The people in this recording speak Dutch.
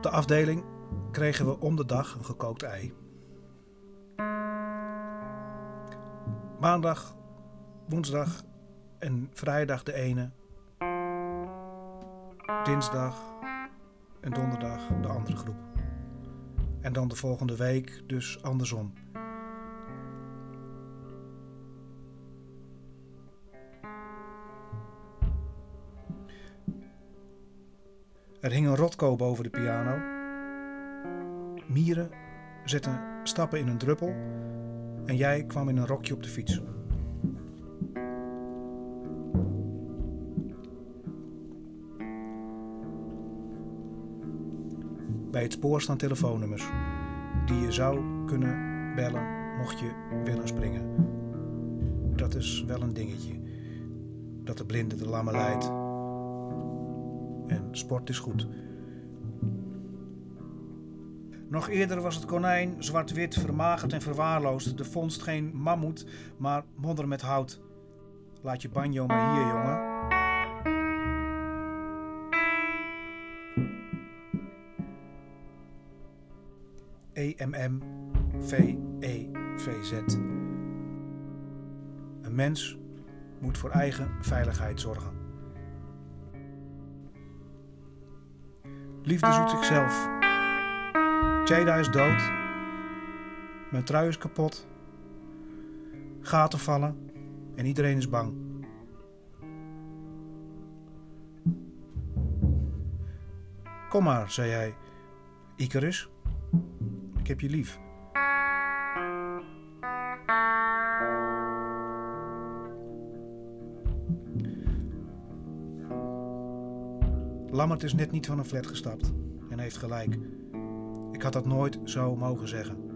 De afdeling kregen we om de dag een gekookt ei. Maandag, woensdag en vrijdag de ene. Dinsdag en donderdag de andere groep. En dan de volgende week dus andersom. Er hing een rotko boven de piano. Mieren zetten stappen in een druppel en jij kwam in een rokje op de fiets. Bij het spoor staan telefoonnummers die je zou kunnen bellen mocht je willen springen. Dat is wel een dingetje. Dat de blinde de lamme leidt. En sport is goed. Nog eerder was het konijn zwart-wit, vermagerd en verwaarloosd. De vondst geen mammoet, maar modder met hout. Laat je banjo maar hier, jongen. EMM VEVZ. Een mens moet voor eigen veiligheid zorgen. Liefde zoekt zichzelf. Jada is dood. Mijn trui is kapot. Gaten vallen en iedereen is bang. Kom maar, zei hij. Icarus, ik heb je lief. Lammert is net niet van een flat gestapt en heeft gelijk. Ik had dat nooit zo mogen zeggen.